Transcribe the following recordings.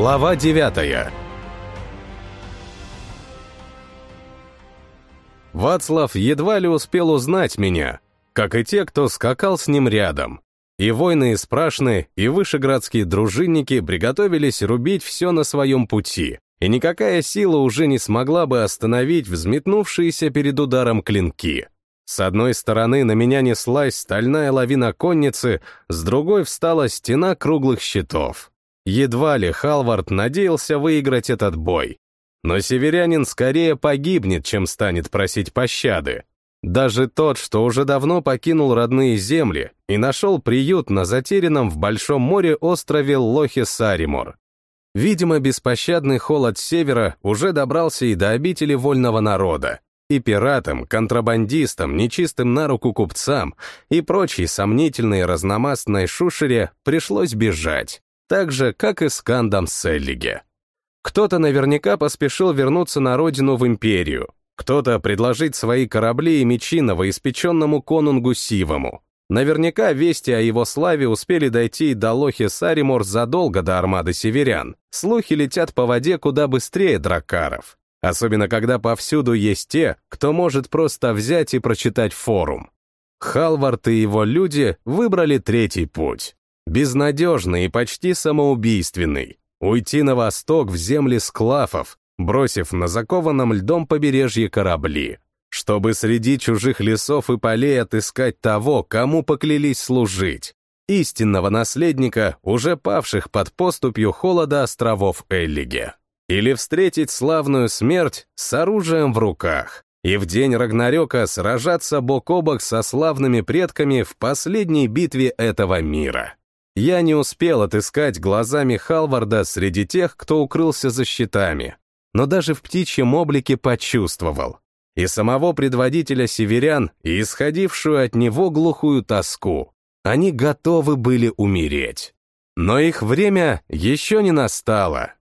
Глава девятая Вацлав едва ли успел узнать меня, как и те, кто скакал с ним рядом. И воины из Прашны, и вышеградские дружинники приготовились рубить все на своем пути, и никакая сила уже не смогла бы остановить взметнувшиеся перед ударом клинки. С одной стороны на меня неслась стальная лавина конницы, с другой встала стена круглых щитов. Едва ли Халвард надеялся выиграть этот бой. Но северянин скорее погибнет, чем станет просить пощады. Даже тот, что уже давно покинул родные земли и нашел приют на затерянном в Большом море острове Лохи-Саримор. Видимо, беспощадный холод севера уже добрался и до обители вольного народа, и пиратам, контрабандистам, нечистым на руку купцам и прочей сомнительной разномастной шушере пришлось бежать, так же, как и скандам Селлиге. Кто-то наверняка поспешил вернуться на родину в империю, кто-то предложить свои корабли и мечи новоиспеченному конунгу Сивому. Наверняка вести о его славе успели дойти до Лохи Саримор задолго до армады северян. Слухи летят по воде куда быстрее дракаров. Особенно когда повсюду есть те, кто может просто взять и прочитать форум. Халвард и его люди выбрали третий путь. Безнадежный и почти самоубийственный. Уйти на восток в земли склафов, бросив на закованном льдом побережье корабли, чтобы среди чужих лесов и полей отыскать того, кому поклялись служить, истинного наследника, уже павших под поступью холода островов Эллиге. Или встретить славную смерть с оружием в руках, и в день Рагнарёка сражаться бок о бок со славными предками в последней битве этого мира. Я не успел отыскать глазами Халварда среди тех, кто укрылся за щитами, но даже в птичьем облике почувствовал. И самого предводителя северян, и исходившую от него глухую тоску. Они готовы были умереть. Но их время еще не настало.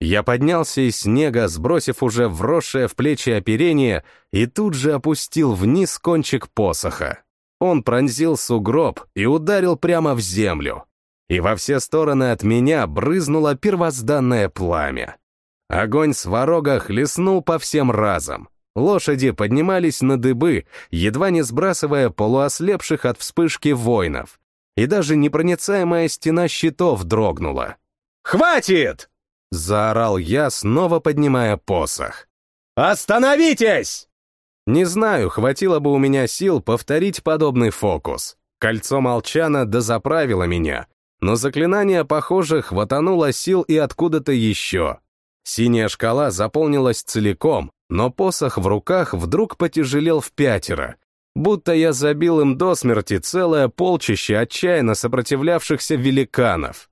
Я поднялся из снега, сбросив уже вросшее в плечи оперение, и тут же опустил вниз кончик посоха. Он пронзил сугроб и ударил прямо в землю и во все стороны от меня брызнуло первозданное пламя. Огонь сварога хлестнул по всем разам. Лошади поднимались на дыбы, едва не сбрасывая полуослепших от вспышки воинов. И даже непроницаемая стена щитов дрогнула. «Хватит!» — заорал я, снова поднимая посох. «Остановитесь!» Не знаю, хватило бы у меня сил повторить подобный фокус. Кольцо молчана дозаправило меня, но заклинание, похоже, хватануло сил и откуда-то еще. Синяя шкала заполнилась целиком, но посох в руках вдруг потяжелел в пятеро, будто я забил им до смерти целое полчище отчаянно сопротивлявшихся великанов.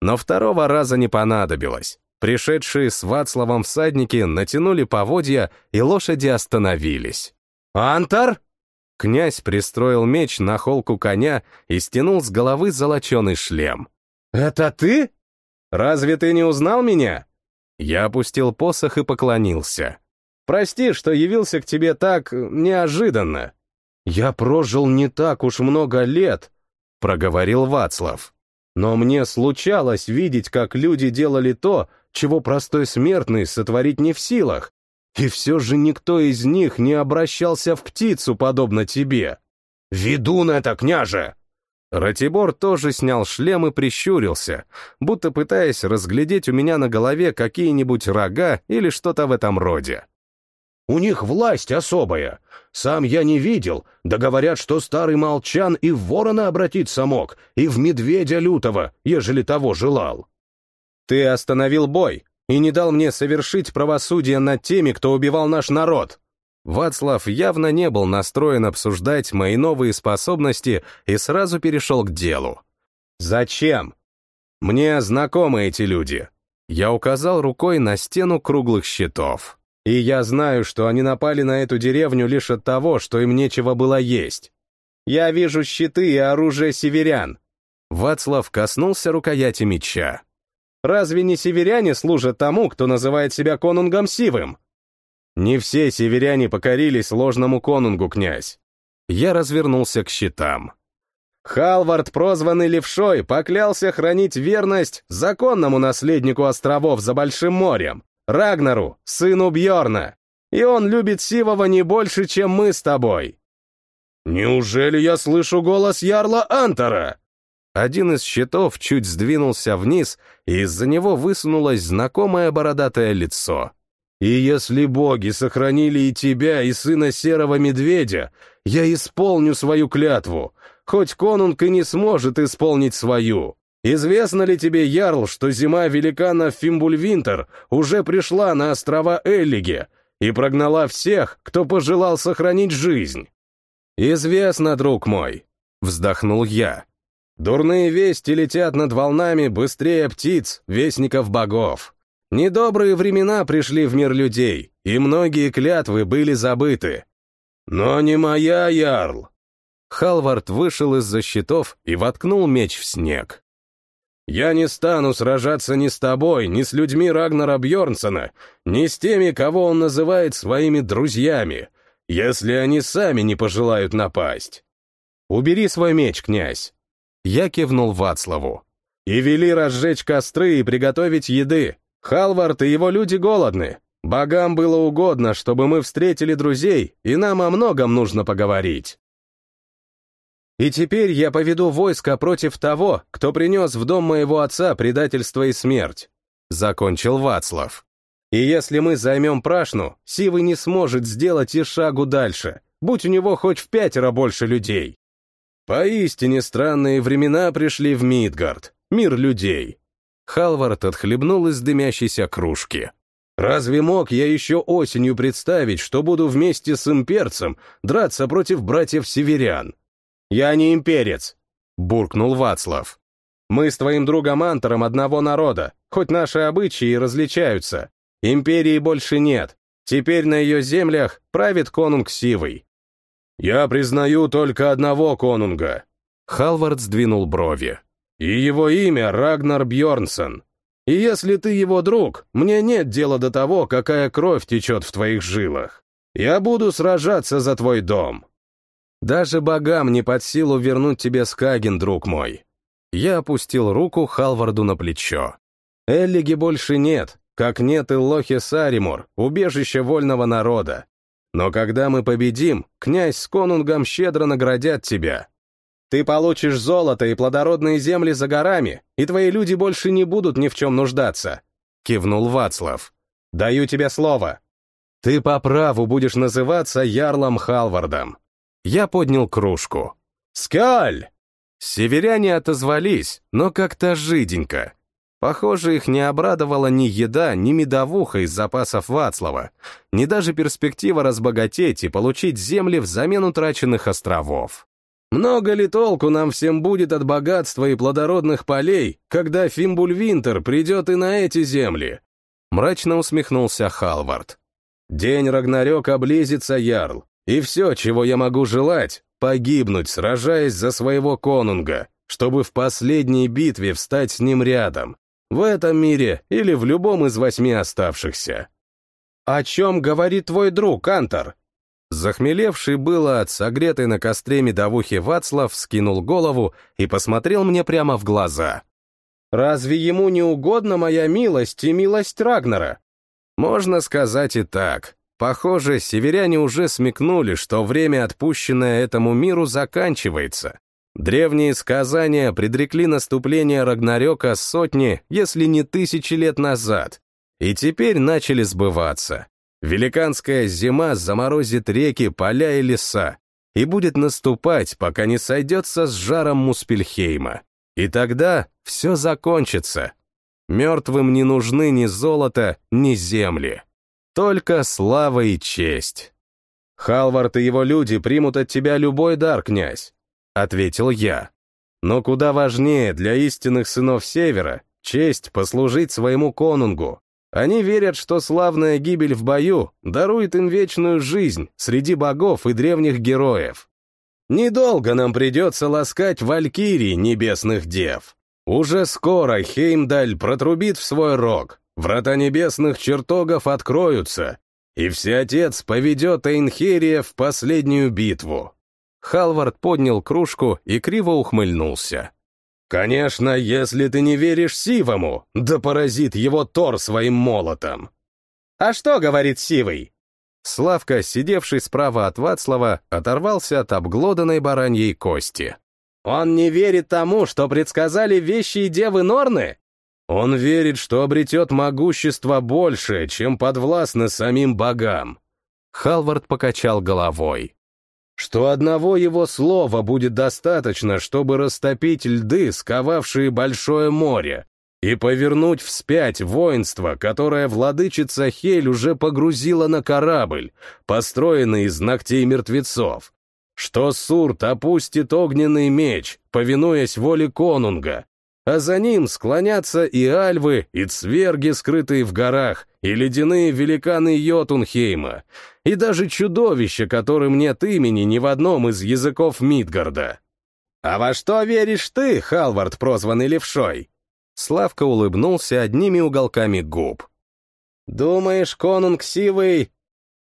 Но второго раза не понадобилось. Пришедшие с Вацлавом всадники натянули поводья, и лошади остановились. «Антар!» Князь пристроил меч на холку коня и стянул с головы золоченый шлем. «Это ты? Разве ты не узнал меня?» Я опустил посох и поклонился. «Прости, что явился к тебе так неожиданно. Я прожил не так уж много лет», — проговорил Вацлав. «Но мне случалось видеть, как люди делали то, чего простой смертный сотворить не в силах, и все же никто из них не обращался в птицу, подобно тебе. «Ведун это, княже!» Ратибор тоже снял шлем и прищурился, будто пытаясь разглядеть у меня на голове какие-нибудь рога или что-то в этом роде. «У них власть особая. Сам я не видел, да говорят, что старый молчан и в ворона обратиться мог, и в медведя лютого, ежели того желал». «Ты остановил бой, и не дал мне совершить правосудие над теми, кто убивал наш народ. Вацлав явно не был настроен обсуждать мои новые способности и сразу перешел к делу. «Зачем? Мне знакомы эти люди». Я указал рукой на стену круглых щитов. И я знаю, что они напали на эту деревню лишь от того, что им нечего было есть. Я вижу щиты и оружие северян. Вацлав коснулся рукояти меча. Разве не северяне служат тому, кто называет себя конунгом Сивым? Не все северяне покорились ложному конунгу, князь. Я развернулся к щитам. Халвард, прозванный Левшой, поклялся хранить верность законному наследнику островов за Большим морем, Рагнару, сыну Бьорна. И он любит Сивова не больше, чем мы с тобой. Неужели я слышу голос Ярла Антора? Один из щитов чуть сдвинулся вниз, и из-за него высунулось знакомое бородатое лицо. «И если боги сохранили и тебя, и сына серого медведя, я исполню свою клятву, хоть конунг и не сможет исполнить свою. Известно ли тебе, Ярл, что зима великана Фимбульвинтер уже пришла на острова Эллиге и прогнала всех, кто пожелал сохранить жизнь?» «Известно, друг мой», — вздохнул я. Дурные вести летят над волнами быстрее птиц, вестников богов. Недобрые времена пришли в мир людей, и многие клятвы были забыты. Но не моя, Ярл. Халвард вышел из-за щитов и воткнул меч в снег. «Я не стану сражаться ни с тобой, ни с людьми Рагнара Бьорнсона, ни с теми, кого он называет своими друзьями, если они сами не пожелают напасть. Убери свой меч, князь. Я кивнул Вацлаву. «И вели разжечь костры и приготовить еды. Халвард и его люди голодны. Богам было угодно, чтобы мы встретили друзей, и нам о многом нужно поговорить». «И теперь я поведу войско против того, кто принес в дом моего отца предательство и смерть», — закончил Вацлав. «И если мы займем Прашну, Сивый не сможет сделать и шагу дальше, будь у него хоть в пятеро больше людей». Поистине странные времена пришли в Мидгард, мир людей. Халвард отхлебнул из дымящейся кружки. Разве мог я еще осенью представить, что буду вместе с имперцем драться против братьев-северян? Я не имперец, буркнул Вацлав. Мы с твоим другом Антором одного народа, хоть наши обычаи и различаются. Империи больше нет. Теперь на ее землях правит конунг Сивый. «Я признаю только одного конунга». Халвард сдвинул брови. «И его имя Рагнар Бьорнсон. И если ты его друг, мне нет дела до того, какая кровь течет в твоих жилах. Я буду сражаться за твой дом». «Даже богам не под силу вернуть тебе Скаген, друг мой». Я опустил руку Халварду на плечо. «Эллиги больше нет, как нет и Лохи Саримур, убежище вольного народа. Но когда мы победим, князь с конунгом щедро наградят тебя. Ты получишь золото и плодородные земли за горами, и твои люди больше не будут ни в чем нуждаться», — кивнул Вацлав. «Даю тебе слово. Ты по праву будешь называться Ярлом Халвардом». Я поднял кружку. «Скаль!» Северяне отозвались, но как-то жиденько. Похоже, их не обрадовала ни еда, ни медовуха из запасов Вацлава, ни даже перспектива разбогатеть и получить земли взамен утраченных островов. Много ли толку нам всем будет от богатства и плодородных полей, когда Фимбульвинтер придет и на эти земли? Мрачно усмехнулся Халвард. День Рагнарёка близится, Ярл, и все, чего я могу желать, погибнуть, сражаясь за своего конунга, чтобы в последней битве встать с ним рядом, в этом мире или в любом из восьми оставшихся. «О чем говорит твой друг, Антор?» Захмелевший было от согретой на костре медовухи Вацлав скинул голову и посмотрел мне прямо в глаза. «Разве ему не угодна моя милость и милость Рагнера?» Можно сказать и так. Похоже, северяне уже смекнули, что время, отпущенное этому миру, заканчивается, Древние сказания предрекли наступление Рагнарёка сотни, если не тысячи лет назад, и теперь начали сбываться. Великанская зима заморозит реки, поля и леса, и будет наступать, пока не сойдется с жаром Муспельхейма. И тогда все закончится. Мертвым не нужны ни золото, ни земли. Только слава и честь. Халвард и его люди примут от тебя любой дар, князь. — ответил я. «Но куда важнее для истинных сынов Севера честь послужить своему конунгу. Они верят, что славная гибель в бою дарует им вечную жизнь среди богов и древних героев. Недолго нам придется ласкать валькирий небесных дев. Уже скоро Хеймдаль протрубит в свой рог, врата небесных чертогов откроются, и Всеотец поведет Эйнхерия в последнюю битву. Халвард поднял кружку и криво ухмыльнулся. «Конечно, если ты не веришь Сивому, да поразит его Тор своим молотом!» «А что говорит Сивый?» Славка, сидевший справа от Вацлава, оторвался от обглоданной бараньей кости. «Он не верит тому, что предсказали вещи и девы Норны?» «Он верит, что обретет могущество больше, чем подвластно самим богам». Халвард покачал головой. «Что одного его слова будет достаточно, чтобы растопить льды, сковавшие большое море, и повернуть вспять воинство, которое владычица Хель уже погрузила на корабль, построенный из ногтей мертвецов. Что Сурт опустит огненный меч, повинуясь воле конунга, а за ним склонятся и альвы, и цверги, скрытые в горах, и ледяные великаны Йотунхейма, и даже чудовища, которым нет имени ни в одном из языков Мидгарда. «А во что веришь ты, Халвард, прозванный Левшой?» Славка улыбнулся одними уголками губ. «Думаешь, конунг Сивый...»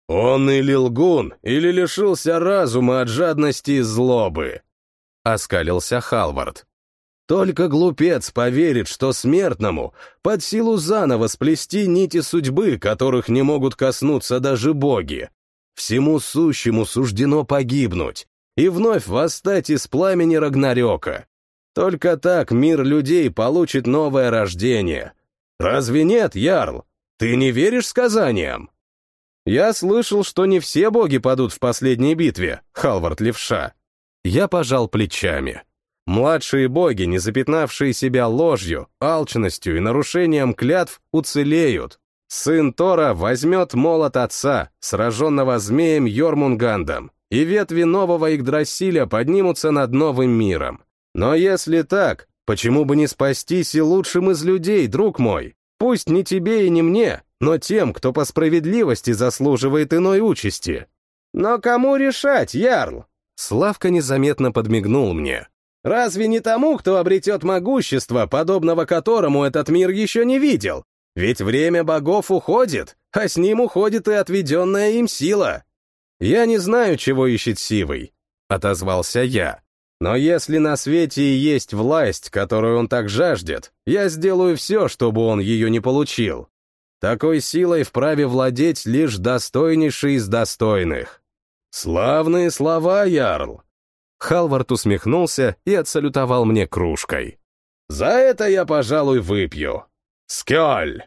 «Он или лгун, или лишился разума от жадности и злобы», — оскалился Халвард. «Только глупец поверит, что смертному под силу заново сплести нити судьбы, которых не могут коснуться даже боги. Всему сущему суждено погибнуть и вновь восстать из пламени Рагнарёка. Только так мир людей получит новое рождение. Разве нет, Ярл? Ты не веришь сказаниям? Я слышал, что не все боги падут в последней битве, Халвард Левша. Я пожал плечами. Младшие боги, не запятнавшие себя ложью, алчностью и нарушением клятв, уцелеют. Сын Тора возьмет молот отца, сраженного змеем Йормунгандом, и ветви нового Игдрасиля поднимутся над новым миром. Но если так, почему бы не спастись и лучшим из людей, друг мой? Пусть не тебе и не мне, но тем, кто по справедливости заслуживает иной участи. Но кому решать, Ярл? Славка незаметно подмигнул мне. Разве не тому, кто обретет могущество, подобного которому этот мир еще не видел? Ведь время богов уходит, а с ним уходит и отведенная им сила. Я не знаю, чего ищет Сивый, — отозвался я. Но если на свете и есть власть, которую он так жаждет, я сделаю все, чтобы он ее не получил. Такой силой вправе владеть лишь достойнейший из достойных. Славные слова, Ярл! Халвард усмехнулся и отсалютовал мне кружкой. «За это я, пожалуй, выпью. Скёль!»